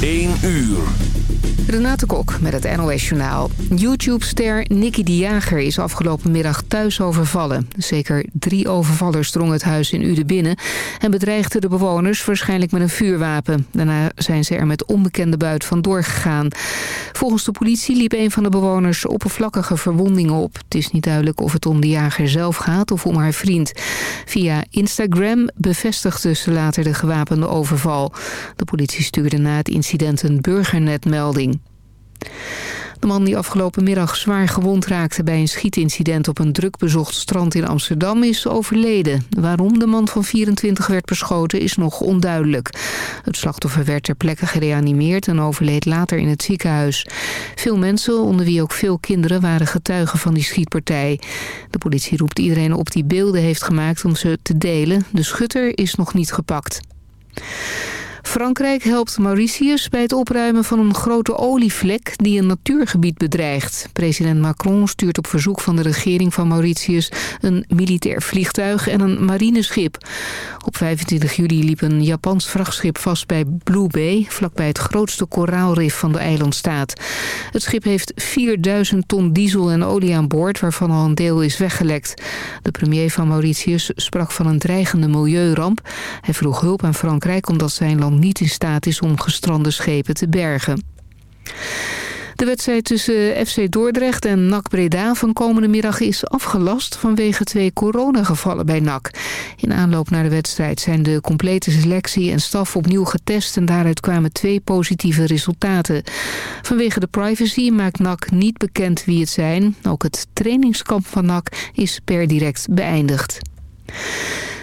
1 uur. Renate Kok met het NOS Journaal. YouTube-ster Nicky de Jager is afgelopen middag thuis overvallen. Zeker drie overvallers drongen het huis in Uden binnen... en bedreigden de bewoners waarschijnlijk met een vuurwapen. Daarna zijn ze er met onbekende buit vandoor gegaan. Volgens de politie liep een van de bewoners oppervlakkige verwondingen op. Het is niet duidelijk of het om de jager zelf gaat of om haar vriend. Via Instagram bevestigde ze later de gewapende overval. De politie stuurde na het incident een burgernetmelding. De man die afgelopen middag zwaar gewond raakte bij een schietincident op een drukbezocht strand in Amsterdam is overleden. Waarom de man van 24 werd beschoten is nog onduidelijk. Het slachtoffer werd ter plekke gereanimeerd en overleed later in het ziekenhuis. Veel mensen, onder wie ook veel kinderen, waren getuigen van die schietpartij. De politie roept iedereen op die beelden heeft gemaakt om ze te delen. De schutter is nog niet gepakt. Frankrijk helpt Mauritius bij het opruimen van een grote olievlek die een natuurgebied bedreigt. President Macron stuurt op verzoek van de regering van Mauritius een militair vliegtuig en een marineschip. Op 25 juli liep een Japans vrachtschip vast bij Blue Bay, vlakbij het grootste koraalrif van de eilandstaat. Het schip heeft 4000 ton diesel en olie aan boord, waarvan al een deel is weggelekt. De premier van Mauritius sprak van een dreigende milieuramp. Hij vroeg hulp aan Frankrijk omdat zijn land niet in staat is om gestrande schepen te bergen. De wedstrijd tussen FC Dordrecht en NAC Breda van komende middag is afgelast vanwege twee coronagevallen bij NAC. In aanloop naar de wedstrijd zijn de complete selectie en staf opnieuw getest en daaruit kwamen twee positieve resultaten. Vanwege de privacy maakt NAC niet bekend wie het zijn. Ook het trainingskamp van NAC is per direct beëindigd.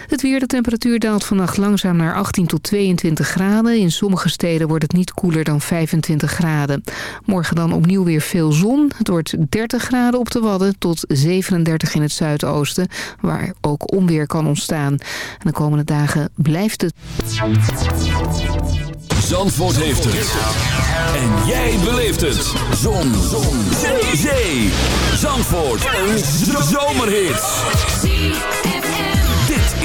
Het weer, de temperatuur daalt vannacht langzaam naar 18 tot 22 graden. In sommige steden wordt het niet koeler dan 25 graden. Morgen dan opnieuw weer veel zon. Het wordt 30 graden op de Wadden tot 37 in het zuidoosten... waar ook onweer kan ontstaan. En de komende dagen blijft het... Zandvoort heeft het. En jij beleeft het. Zon. Zon. Zee. Zandvoort. Een zomerhit